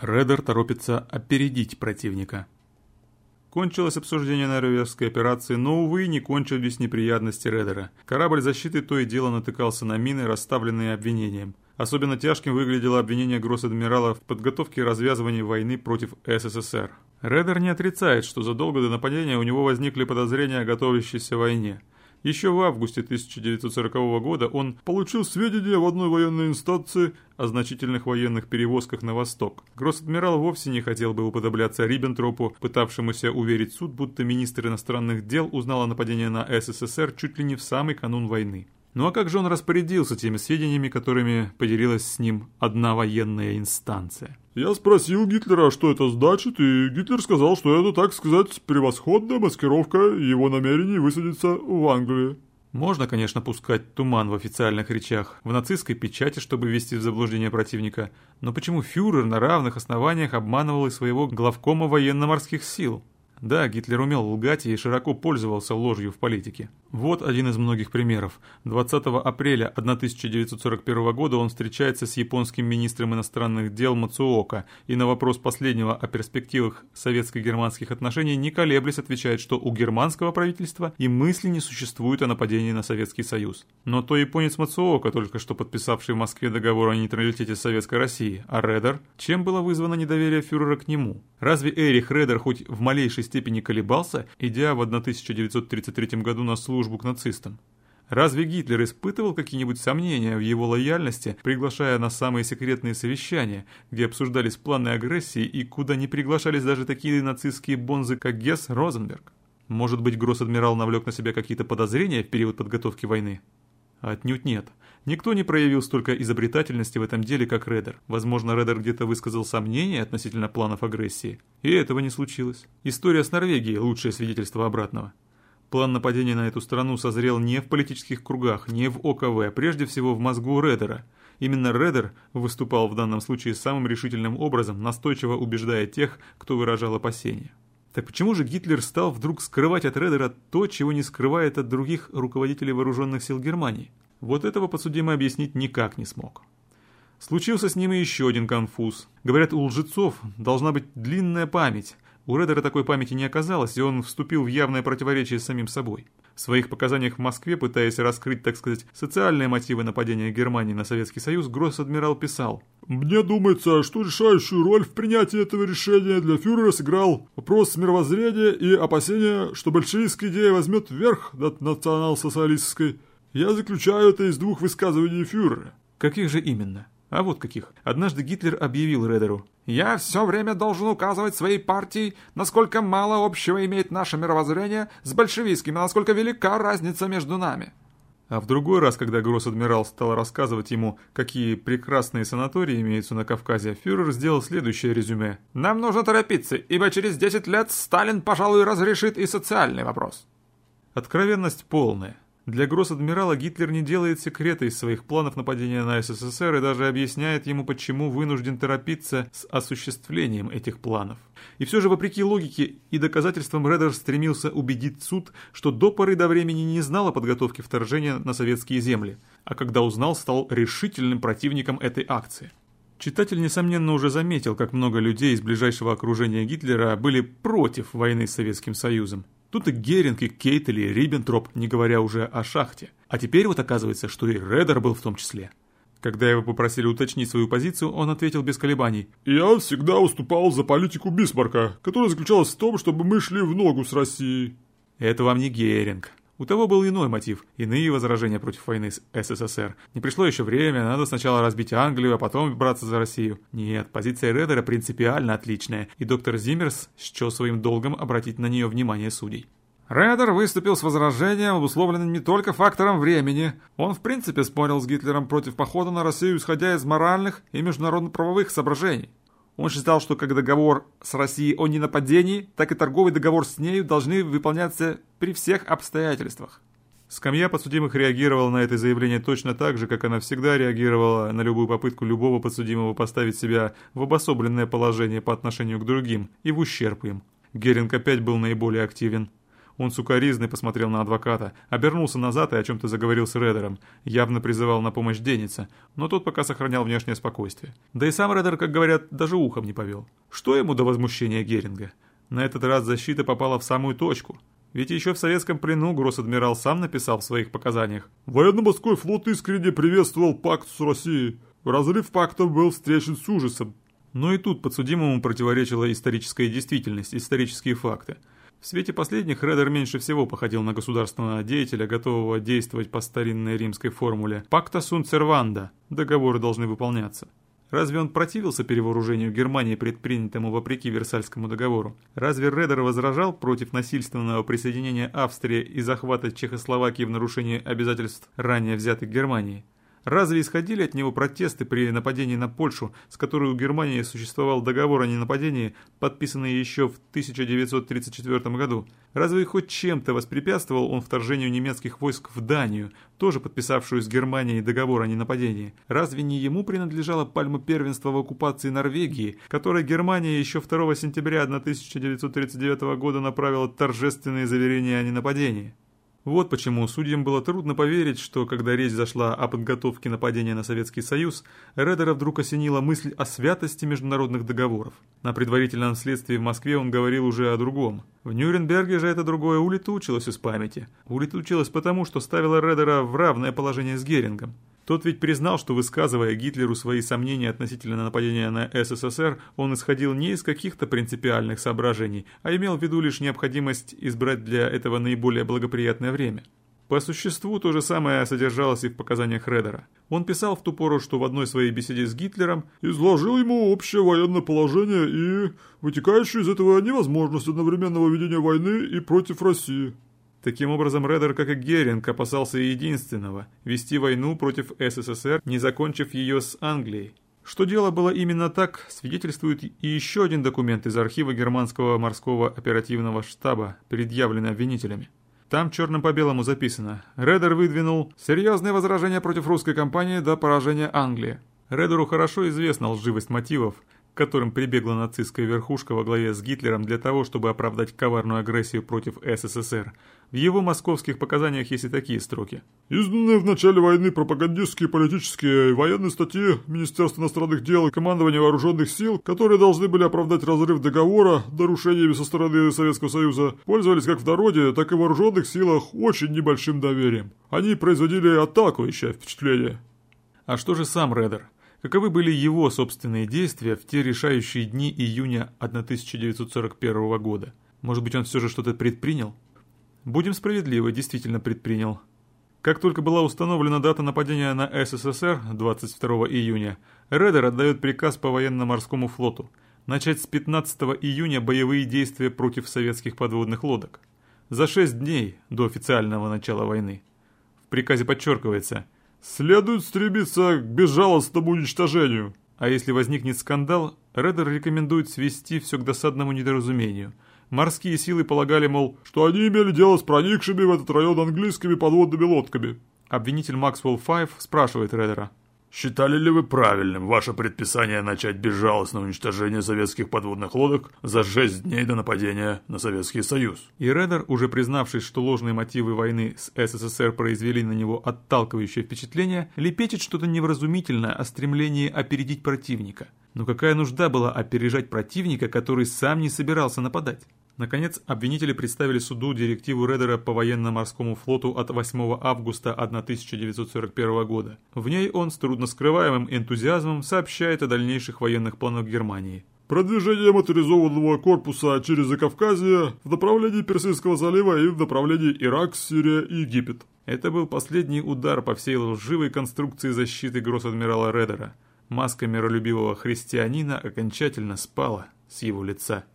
Редер торопится опередить противника. Кончилось обсуждение норвежской операции, но, увы, не кончились неприятности Редера. Корабль защиты то и дело натыкался на мины, расставленные обвинением. Особенно тяжким выглядело обвинение гросс-адмирала в подготовке и развязывании войны против СССР. Редер не отрицает, что задолго до нападения у него возникли подозрения о готовящейся войне. Еще в августе 1940 года он получил сведения в одной военной инстанции о значительных военных перевозках на восток. Гросс-адмирал вовсе не хотел бы уподобляться Риббентропу, пытавшемуся уверить суд, будто министр иностранных дел узнал о нападении на СССР чуть ли не в самый канун войны. Ну а как же он распорядился теми сведениями, которыми поделилась с ним одна военная инстанция? Я спросил Гитлера, что это значит, и Гитлер сказал, что это, так сказать, превосходная маскировка его намерений высадиться в Англии. Можно, конечно, пускать туман в официальных речах, в нацистской печати, чтобы ввести в заблуждение противника, но почему фюрер на равных основаниях обманывал и своего главкома военно-морских сил? Да, Гитлер умел лгать и широко пользовался ложью в политике. Вот один из многих примеров. 20 апреля 1941 года он встречается с японским министром иностранных дел Мацуока и на вопрос последнего о перспективах советско-германских отношений не колеблясь отвечает, что у германского правительства и мысли не существует о нападении на Советский Союз. Но то японец Мацуока, только что подписавший в Москве договор о нейтралитете Советской России, а Редер, чем было вызвано недоверие фюрера к нему? Разве Эрих Редер хоть в малейшей степени колебался, идя в 1933 году на службу к нацистам. Разве Гитлер испытывал какие-нибудь сомнения в его лояльности, приглашая на самые секретные совещания, где обсуждались планы агрессии и куда не приглашались даже такие нацистские бонзы, как Гесс Розенберг? Может быть, гросс-адмирал навлек на себя какие-то подозрения в период подготовки войны? Отнюдь нет. Никто не проявил столько изобретательности в этом деле, как Редер. Возможно, Редер где-то высказал сомнения относительно планов агрессии. И этого не случилось. История с Норвегией – лучшее свидетельство обратного. План нападения на эту страну созрел не в политических кругах, не в ОКВ, а прежде всего в мозгу Редера. Именно Редер выступал в данном случае самым решительным образом, настойчиво убеждая тех, кто выражал опасения. Так почему же Гитлер стал вдруг скрывать от Редера то, чего не скрывает от других руководителей вооруженных сил Германии? Вот этого подсудимый объяснить никак не смог. Случился с ним и еще один конфуз. Говорят, у лжецов должна быть длинная память. У Редера такой памяти не оказалось, и он вступил в явное противоречие с самим собой. В своих показаниях в Москве, пытаясь раскрыть, так сказать, социальные мотивы нападения Германии на Советский Союз, Гросс-адмирал писал «Мне думается, что решающую роль в принятии этого решения для фюрера сыграл вопрос мировоззрения и опасения, что большевистская идея возьмет верх над национал-социалистской. Я заключаю это из двух высказываний фюрера. Каких же именно? А вот каких. Однажды Гитлер объявил Редеру. «Я все время должен указывать своей партии, насколько мало общего имеет наше мировоззрение с большевистским, насколько велика разница между нами». А в другой раз, когда гросс-адмирал стал рассказывать ему, какие прекрасные санатории имеются на Кавказе, фюрер сделал следующее резюме. «Нам нужно торопиться, ибо через 10 лет Сталин, пожалуй, разрешит и социальный вопрос». Откровенность полная. Для гросс-адмирала Гитлер не делает секрета из своих планов нападения на СССР и даже объясняет ему, почему вынужден торопиться с осуществлением этих планов. И все же, вопреки логике и доказательствам, Редер стремился убедить суд, что до поры до времени не знал о подготовке вторжения на советские земли, а когда узнал, стал решительным противником этой акции. Читатель, несомненно, уже заметил, как много людей из ближайшего окружения Гитлера были против войны с Советским Союзом. Тут и Геринг, и Кейтель, и Риббентроп, не говоря уже о шахте. А теперь вот оказывается, что и Редер был в том числе. Когда его попросили уточнить свою позицию, он ответил без колебаний. «Я всегда уступал за политику Бисмарка, которая заключалась в том, чтобы мы шли в ногу с Россией». «Это вам не Геринг. У того был иной мотив, иные возражения против войны с СССР. Не пришло еще время, надо сначала разбить Англию, а потом браться за Россию. Нет, позиция Редера принципиально отличная, и доктор Зиммерс счел своим долгом обратить на нее внимание судей. Редер выступил с возражением, обусловленным не только фактором времени. Он в принципе спорил с Гитлером против похода на Россию, исходя из моральных и международно-правовых соображений. Он считал, что как договор с Россией о ненападении, так и торговый договор с нею должны выполняться при всех обстоятельствах. Скамья подсудимых реагировала на это заявление точно так же, как она всегда реагировала на любую попытку любого подсудимого поставить себя в обособленное положение по отношению к другим и в ущерб им. Геринг опять был наиболее активен. Он сукоризный посмотрел на адвоката, обернулся назад и о чем-то заговорил с Редером, явно призывал на помощь Деница, но тот пока сохранял внешнее спокойствие. Да и сам Редер, как говорят, даже ухом не повел. Что ему до возмущения Геринга? На этот раз защита попала в самую точку. Ведь еще в советском плену гросс-адмирал сам написал в своих показаниях. «Военно-морской флот искренне приветствовал пакт с Россией. Разрыв пакта был встречен с ужасом». Но и тут подсудимому противоречила историческая действительность, исторические факты. В свете последних Редер меньше всего походил на государственного деятеля, готового действовать по старинной римской формуле «Пакта sunt servanda» – договоры должны выполняться. Разве он противился перевооружению Германии, предпринятому вопреки Версальскому договору? Разве Редер возражал против насильственного присоединения Австрии и захвата Чехословакии в нарушении обязательств ранее взятых Германией? Разве исходили от него протесты при нападении на Польшу, с которой у Германии существовал договор о ненападении, подписанный еще в 1934 году? Разве хоть чем-то воспрепятствовал он вторжению немецких войск в Данию, тоже подписавшую с Германией договор о ненападении? Разве не ему принадлежала пальма первенства в оккупации Норвегии, которой Германия еще 2 сентября 1939 года направила торжественные заверения о ненападении? Вот почему судьям было трудно поверить, что когда речь зашла о подготовке нападения на Советский Союз, Редера вдруг осенила мысль о святости международных договоров. На предварительном следствии в Москве он говорил уже о другом. В Нюрнберге же это другое улетучилось из памяти. Улетучилось потому, что ставило Редера в равное положение с Герингом. Тот ведь признал, что высказывая Гитлеру свои сомнения относительно нападения на СССР, он исходил не из каких-то принципиальных соображений, а имел в виду лишь необходимость избрать для этого наиболее благоприятное время. По существу то же самое содержалось и в показаниях Редера. Он писал в ту пору, что в одной своей беседе с Гитлером изложил ему общее военное положение и вытекающую из этого невозможность одновременного ведения войны и против России. Таким образом, Редер, как и Геринг, опасался единственного – вести войну против СССР, не закончив ее с Англией. Что дело было именно так, свидетельствует и еще один документ из архива германского морского оперативного штаба, предъявленный обвинителями. Там черным по белому записано «Редер выдвинул серьезные возражения против русской компании до поражения Англии». Редеру хорошо известна лживость мотивов, которым прибегла нацистская верхушка во главе с Гитлером для того, чтобы оправдать коварную агрессию против СССР. В его московских показаниях есть и такие строки. Изданные в начале войны пропагандистские, политические и военные статьи Министерства иностранных дел и Командования вооруженных сил, которые должны были оправдать разрыв договора нарушениями со стороны Советского Союза, пользовались как в народе, так и в вооруженных силах очень небольшим доверием. Они производили отталкивающее впечатление. А что же сам Редер? Каковы были его собственные действия в те решающие дни июня 1941 года? Может быть, он все же что-то предпринял? Будем справедливы, действительно предпринял. Как только была установлена дата нападения на СССР 22 июня, Редер отдает приказ по военно-морскому флоту начать с 15 июня боевые действия против советских подводных лодок. За шесть дней до официального начала войны. В приказе подчеркивается – Следует стремиться к безжалостному уничтожению. А если возникнет скандал, Реддер рекомендует свести все к досадному недоразумению. Морские силы полагали, мол, что они имели дело с проникшими в этот район английскими подводными лодками. Обвинитель Максвелл Файв спрашивает Реддера. Считали ли вы правильным ваше предписание начать безжалостное уничтожение советских подводных лодок за шесть дней до нападения на Советский Союз? И Редер, уже признавшись, что ложные мотивы войны с СССР произвели на него отталкивающее впечатление, лепечет что-то невразумительное о стремлении опередить противника. Но какая нужда была опережать противника, который сам не собирался нападать? Наконец, обвинители представили суду директиву Редера по военно-морскому флоту от 8 августа 1941 года. В ней он с трудноскрываемым энтузиазмом сообщает о дальнейших военных планах Германии. Продвижение моторизованного корпуса через Закавказье в направлении Персидского залива и в направлении Ирак, Сирия и Египет. Это был последний удар по всей лживой конструкции защиты гросс-адмирала Редера. Маска миролюбивого христианина окончательно спала с его лица.